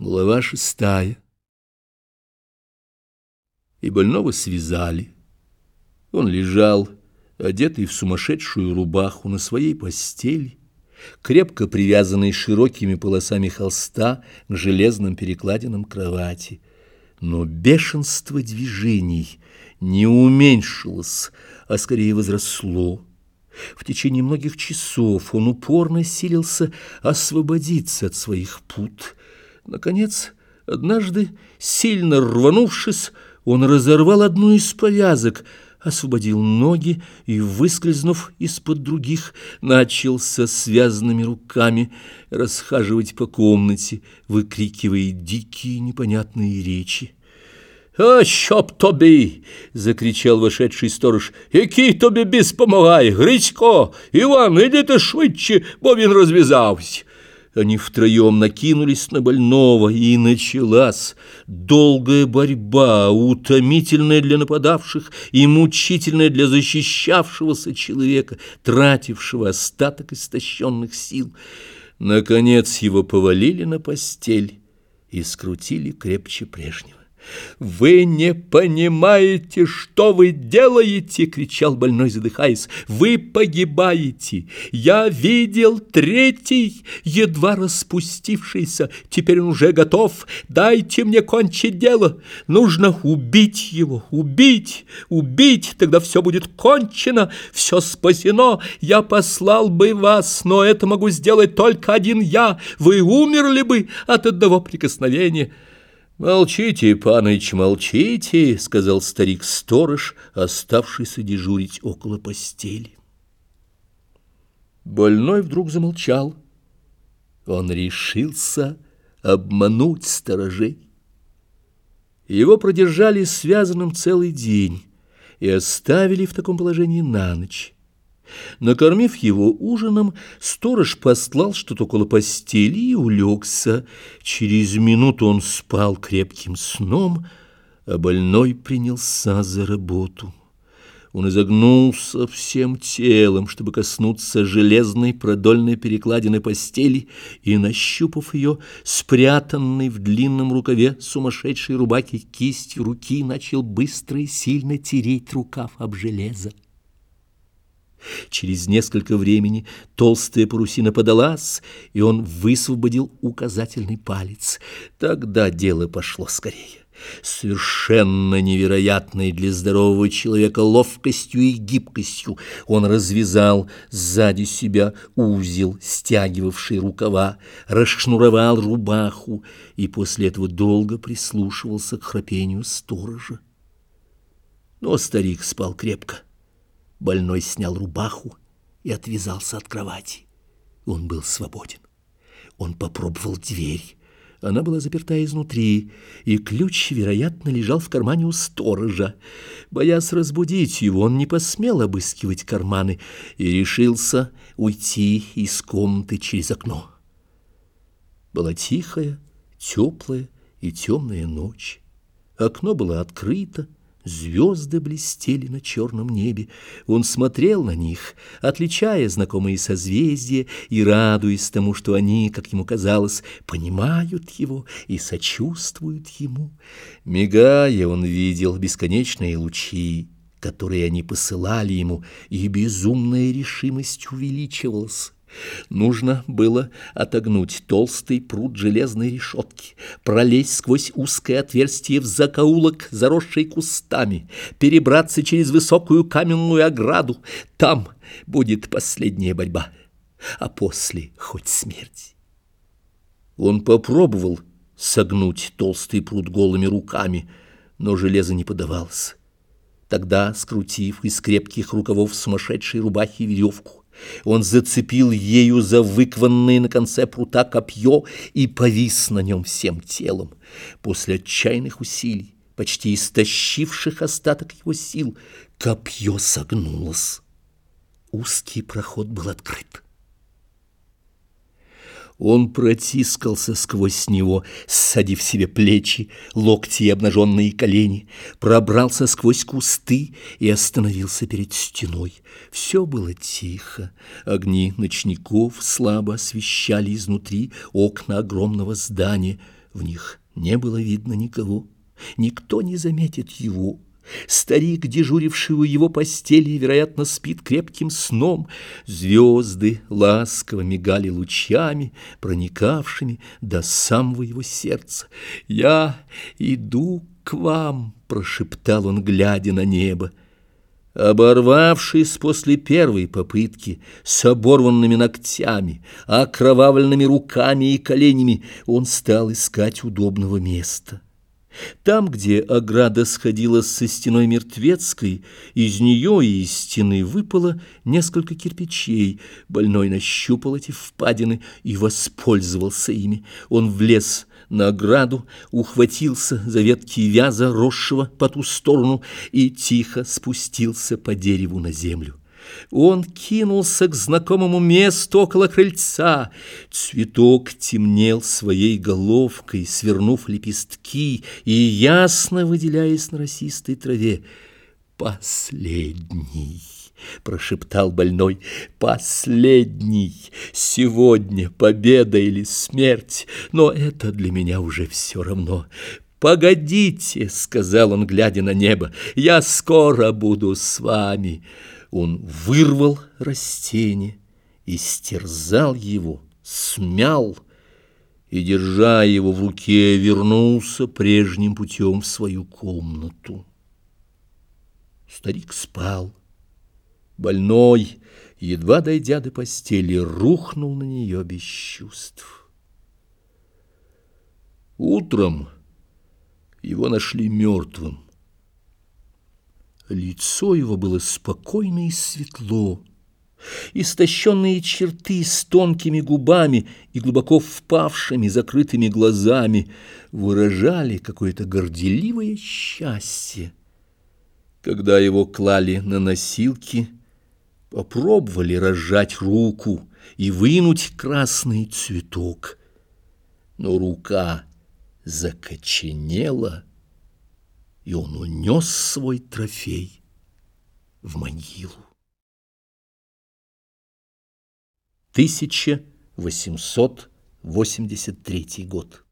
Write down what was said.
Глава шестая. И больного связали. Он лежал, одетый в сумасшедшую рубаху на своей постели, крепко привязанный широкими полосами холста к железным перекладинам кровати. Но бешенство движений не уменьшилось, а скорее возросло. В течение многих часов он упорно силился освободиться от своих пут — Наконец, однажды, сильно рванувшись, он разорвал одну из повязок, освободил ноги и, выскользнув из-под других, начал со связанными руками расхаживать по комнате, выкрикивая дикие непонятные речи. «А, щоб тобі!» — закричал вошедший сторож. «Який тобі біс помагає? Грицько! Іван, ідите швидше, бо він розв'язався!» Они втроем накинулись на больного, и началась долгая борьба, утомительная для нападавших и мучительная для защищавшегося человека, тратившего остаток истощенных сил. Наконец его повалили на постель и скрутили крепче прежнего. «Вы не понимаете, что вы делаете!» — кричал больной, задыхаясь. «Вы погибаете! Я видел третий, едва распустившийся. Теперь он уже готов. Дайте мне кончить дело. Нужно убить его, убить, убить. Тогда все будет кончено, все спасено. Я послал бы вас, но это могу сделать только один я. Вы умерли бы от одного прикосновения». «Молчите, паныч, молчите», — сказал старик-сторож, оставшийся дежурить около постели. Больной вдруг замолчал. Он решился обмануть сторожей. Его продержали связанным целый день и оставили в таком положении на ночь. Накормив его ужином, сторож послал что-то около постели и улегся. Через минуту он спал крепким сном, а больной принялся за работу. Он изогнулся всем телом, чтобы коснуться железной продольной перекладины постели, и, нащупав ее, спрятанной в длинном рукаве сумасшедшей рубаки кистью руки, начал быстро и сильно тереть рукав об железо. Через несколько времени толстая парусина подалась, и он высвободил указательный палец. Тогда дело пошло скорее. Совершенно невероятной для здорового человека ловкостью и гибкостью он развязал сзади себя узел, стягивавший рукава, расшнуровал рубаху и после этого долго прислушивался к храпению сторожа. Но старик спал крепко. Больной снял рубаху и отвязался от кровати. Он был свободен. Он попробовал дверь. Она была заперта изнутри, и ключ, вероятно, лежал в кармане у сторожа. Боясь разбудить его, он не посмел обыскивать карманы и решился уйти из комнаты через окно. Была тихая, теплая и темная ночь. Окно было открыто, Звезды блестели на черном небе. Он смотрел на них, отличая знакомые созвездия и радуясь тому, что они, как ему казалось, понимают его и сочувствуют ему. Мигая, он видел бесконечные лучи, которые они посылали ему, и безумная решимость увеличивалась. Нужно было отогнуть толстый пруд железной решетки, пролезть сквозь узкое отверстие в закоулок, заросший кустами, перебраться через высокую каменную ограду. Там будет последняя борьба, а после хоть смерть. Он попробовал согнуть толстый пруд голыми руками, но железо не подавалось. Тогда, скрутив из крепких рукавов сумасшедшей рубахи веревку, он зацепил ею за выкванное на конце прута копье и повис на нем всем телом. После отчаянных усилий, почти истощивших остаток его сил, копье согнулось. Узкий проход был открыт. Он протискался сквозь него, ссадив себе плечи, локти и обнаженные колени, пробрался сквозь кусты и остановился перед стеной. Все было тихо. Огни ночников слабо освещали изнутри окна огромного здания. В них не было видно никого. Никто не заметит его. Старик, дежуривший у его постели, вероятно, спит крепким сном. Звезды ласково мигали лучами, проникавшими до самого его сердца. «Я иду к вам», — прошептал он, глядя на небо. Оборвавшись после первой попытки, с оборванными ногтями, окровавленными руками и коленями, он стал искать удобного места. Там, где ограда сходила со стеной мертвецкой, из нее и из стены выпало несколько кирпичей. Больной нащупал эти впадины и воспользовался ими. Он влез на ограду, ухватился за ветки вяза, росшего по ту сторону, и тихо спустился по дереву на землю. Он кинулся к знакомому месту около крыльца. Цветок темнел своей головкой, свернув лепестки и ясно выделяясь на росистой траве. «Последний!» — прошептал больной. «Последний! Сегодня победа или смерть, но это для меня уже все равно. «Погодите», — сказал он, глядя на небо, — «я скоро буду с вами». Он вырвал растение, истерзал его, смял и, держа его в руке, вернулся прежним путем в свою комнату. Старик спал. Больной, едва дойдя до постели, рухнул на нее без чувств. Утром его нашли мертвым. Лицо его было спокойно и светло. Истощенные черты с тонкими губами и глубоко впавшими закрытыми глазами выражали какое-то горделивое счастье. Когда его клали на носилки, попробовали разжать руку и вынуть красный цветок. Но рука закоченела, и он унес свой трофей в могилу. 1883 год.